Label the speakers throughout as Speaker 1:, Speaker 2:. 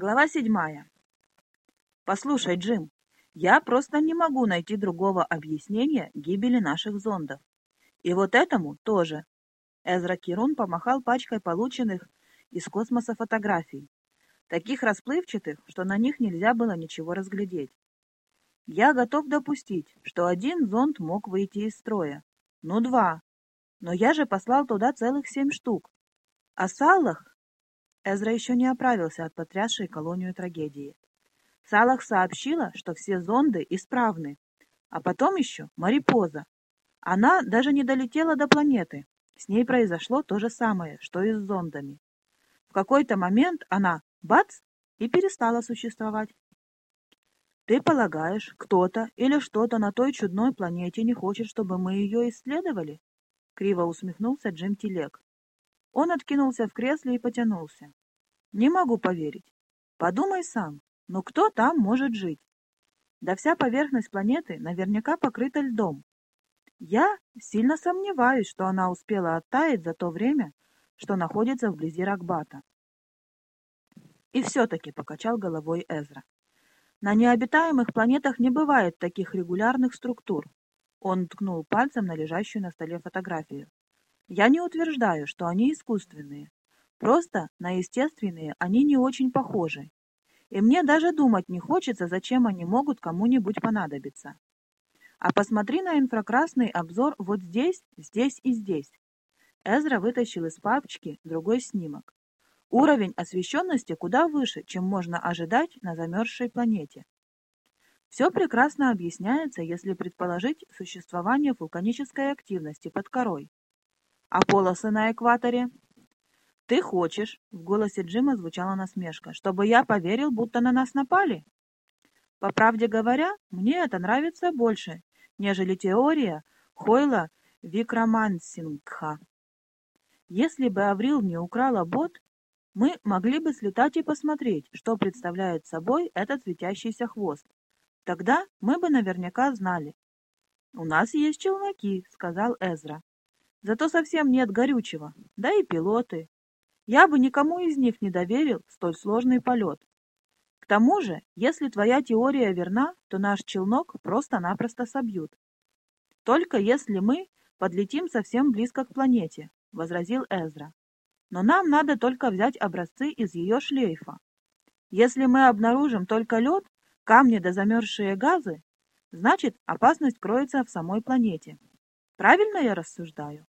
Speaker 1: Глава седьмая. Послушай, Джим, я просто не могу найти другого объяснения гибели наших зондов. И вот этому тоже. Эзра Кирун помахал пачкой полученных из космоса фотографий, таких расплывчатых, что на них нельзя было ничего разглядеть. Я готов допустить, что один зонд мог выйти из строя. Ну, два. Но я же послал туда целых семь штук. А Саллах Эзра еще не оправился от потрясшей колонию трагедии. Салах сообщила, что все зонды исправны. А потом еще Марипоза. Она даже не долетела до планеты. С ней произошло то же самое, что и с зондами. В какой-то момент она, бац, и перестала существовать. Ты полагаешь, кто-то или что-то на той чудной планете не хочет, чтобы мы ее исследовали? Криво усмехнулся Джим Телег. Он откинулся в кресле и потянулся. Не могу поверить. Подумай сам, ну кто там может жить? Да вся поверхность планеты наверняка покрыта льдом. Я сильно сомневаюсь, что она успела оттаять за то время, что находится вблизи Ракбата. И все-таки покачал головой Эзра. На необитаемых планетах не бывает таких регулярных структур. Он ткнул пальцем на лежащую на столе фотографию. Я не утверждаю, что они искусственные. Просто на естественные они не очень похожи. И мне даже думать не хочется, зачем они могут кому-нибудь понадобиться. А посмотри на инфракрасный обзор вот здесь, здесь и здесь. Эзра вытащил из папочки другой снимок. Уровень освещенности куда выше, чем можно ожидать на замерзшей планете. Все прекрасно объясняется, если предположить существование вулканической активности под корой. А полосы на экваторе «Ты хочешь?» — в голосе Джима звучала насмешка. «Чтобы я поверил, будто на нас напали?» «По правде говоря, мне это нравится больше, нежели теория Хойла Викрамансингха. Если бы Аврил не украла бот, мы могли бы слетать и посмотреть, что представляет собой этот светящийся хвост. Тогда мы бы наверняка знали. «У нас есть челноки», — сказал Эзра. «Зато совсем нет горючего, да и пилоты. Я бы никому из них не доверил столь сложный полет. К тому же, если твоя теория верна, то наш челнок просто-напросто собьют. Только если мы подлетим совсем близко к планете, — возразил Эзра. Но нам надо только взять образцы из ее шлейфа. Если мы обнаружим только лед, камни да замерзшие газы, значит, опасность кроется в самой планете. Правильно я рассуждаю?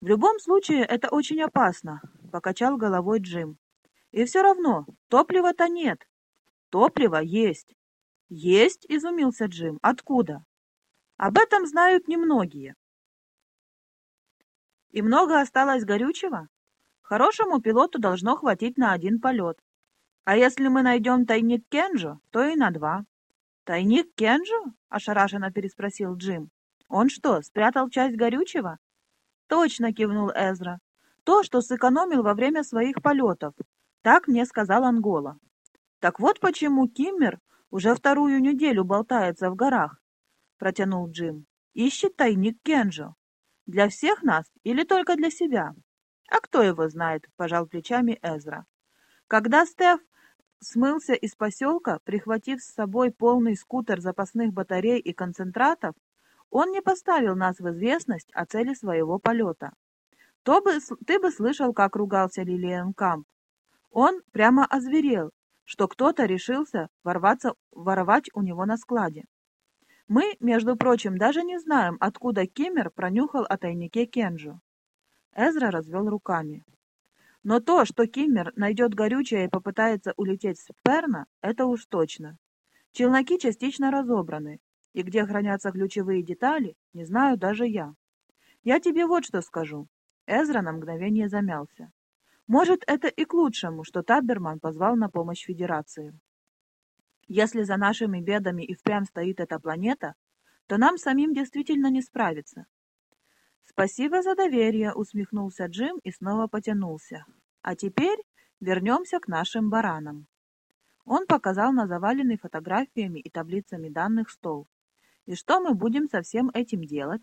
Speaker 1: В любом случае, это очень опасно, — покачал головой Джим. «И все равно, топлива-то нет». «Топливо есть». «Есть?» — изумился Джим. «Откуда?» «Об этом знают немногие». «И много осталось горючего?» «Хорошему пилоту должно хватить на один полет. А если мы найдем тайник Кенджо, то и на два». «Тайник Кенджо?» — ошарашенно переспросил Джим. «Он что, спрятал часть горючего?» «Точно!» — кивнул Эзра. То, что сэкономил во время своих полетов. Так мне сказал Ангола. Так вот почему Киммер уже вторую неделю болтается в горах, протянул Джим. Ищет тайник Кенджо. Для всех нас или только для себя? А кто его знает, пожал плечами Эзра. Когда Стеф смылся из поселка, прихватив с собой полный скутер запасных батарей и концентратов, он не поставил нас в известность о цели своего полета то бы, ты бы слышал, как ругался Лилиан Камп. Он прямо озверел, что кто-то решился ворваться, воровать у него на складе. Мы, между прочим, даже не знаем, откуда Кемер пронюхал о тайнике Кенджу. Эзра развел руками. Но то, что Киммер найдет горючее и попытается улететь с Перна, это уж точно. Челноки частично разобраны, и где хранятся ключевые детали, не знаю даже я. Я тебе вот что скажу. Эзра на мгновение замялся. Может, это и к лучшему, что Таберман позвал на помощь Федерацию. Если за нашими бедами и впрямь стоит эта планета, то нам самим действительно не справиться. «Спасибо за доверие», — усмехнулся Джим и снова потянулся. «А теперь вернемся к нашим баранам». Он показал на заваленный фотографиями и таблицами данных стол. «И что мы будем со всем этим делать?»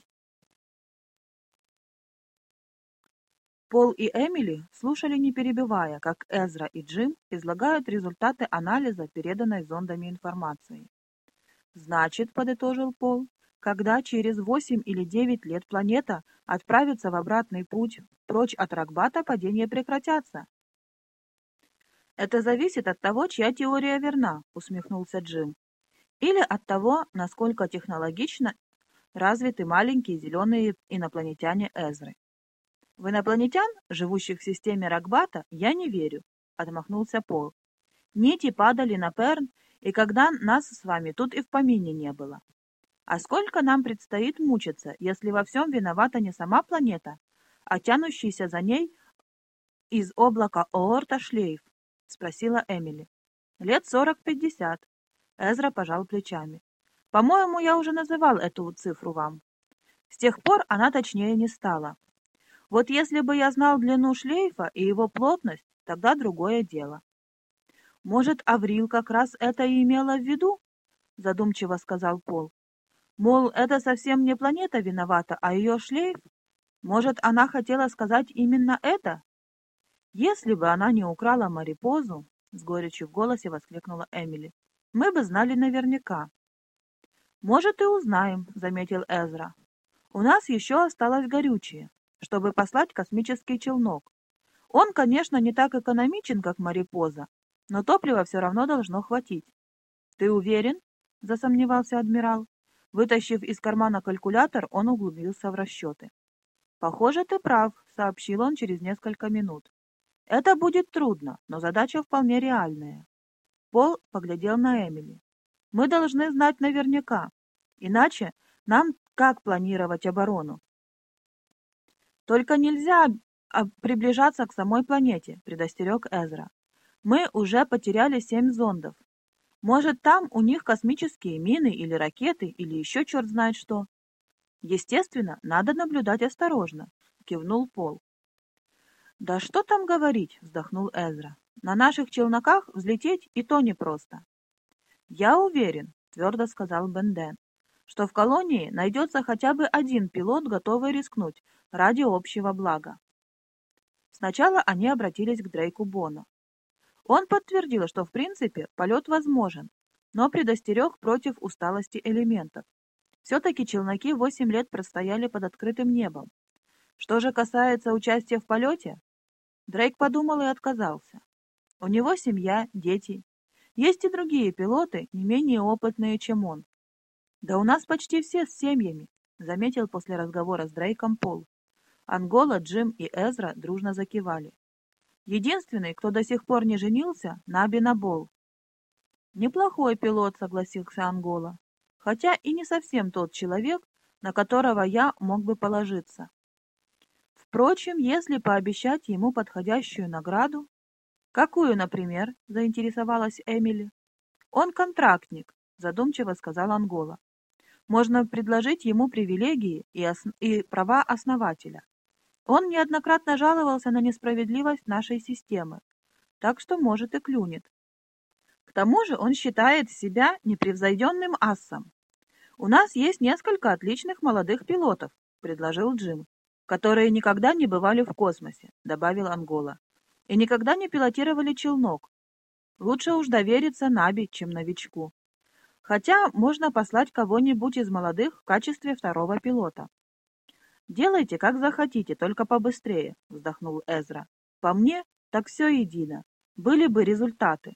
Speaker 1: Пол и Эмили слушали не перебивая, как Эзра и Джим излагают результаты анализа переданной зондами информации. «Значит, — подытожил Пол, — когда через восемь или девять лет планета отправится в обратный путь прочь от Рогбата, падения прекратятся». «Это зависит от того, чья теория верна», — усмехнулся Джим. «Или от того, насколько технологично развиты маленькие зеленые инопланетяне Эзры. В инопланетян, живущих в системе Рогбата, я не верю, — отмахнулся Пол. Нити падали на Перн, и когда нас с вами тут и в помине не было. А сколько нам предстоит мучиться, если во всем виновата не сама планета, а тянущийся за ней из облака Оорта шлейф? — спросила Эмили. Лет сорок-пятьдесят. Эзра пожал плечами. По-моему, я уже называл эту цифру вам. С тех пор она точнее не стала. Вот если бы я знал длину шлейфа и его плотность, тогда другое дело. Может, Аврил как раз это и имела в виду? Задумчиво сказал Пол. Мол, это совсем не планета виновата, а ее шлейф? Может, она хотела сказать именно это? Если бы она не украла Марипозу, с горечью в голосе воскликнула Эмили, мы бы знали наверняка. Может, и узнаем, заметил Эзра. У нас еще осталось горючее чтобы послать космический челнок. Он, конечно, не так экономичен, как Марипоза, но топлива все равно должно хватить. «Ты уверен?» — засомневался адмирал. Вытащив из кармана калькулятор, он углубился в расчеты. «Похоже, ты прав», — сообщил он через несколько минут. «Это будет трудно, но задача вполне реальная». Пол поглядел на Эмили. «Мы должны знать наверняка, иначе нам как планировать оборону? «Только нельзя а, приближаться к самой планете», — предостерег Эзра. «Мы уже потеряли семь зондов. Может, там у них космические мины или ракеты, или еще черт знает что». «Естественно, надо наблюдать осторожно», — кивнул Пол. «Да что там говорить», — вздохнул Эзра. «На наших челноках взлететь и то непросто». «Я уверен», — твердо сказал Бенден, что в колонии найдется хотя бы один пилот, готовый рискнуть ради общего блага. Сначала они обратились к Дрейку Бону. Он подтвердил, что в принципе полет возможен, но предостерег против усталости элементов. Все-таки челноки 8 лет простояли под открытым небом. Что же касается участия в полете, Дрейк подумал и отказался. У него семья, дети. Есть и другие пилоты, не менее опытные, чем он, «Да у нас почти все с семьями», — заметил после разговора с Дрейком Пол. Ангола, Джим и Эзра дружно закивали. Единственный, кто до сих пор не женился, Наби Набол. «Неплохой пилот», — согласился Ангола, «хотя и не совсем тот человек, на которого я мог бы положиться. Впрочем, если пообещать ему подходящую награду...» «Какую, например?» — заинтересовалась Эмили. «Он контрактник», — задумчиво сказал Ангола можно предложить ему привилегии и, ос... и права основателя. Он неоднократно жаловался на несправедливость нашей системы, так что, может, и клюнет. К тому же он считает себя непревзойденным ассом. «У нас есть несколько отличных молодых пилотов», — предложил Джим, «которые никогда не бывали в космосе», — добавил Ангола, «и никогда не пилотировали челнок. Лучше уж довериться Наби, чем новичку». Хотя можно послать кого-нибудь из молодых в качестве второго пилота. «Делайте, как захотите, только побыстрее», — вздохнул Эзра. «По мне, так все едино. Были бы результаты».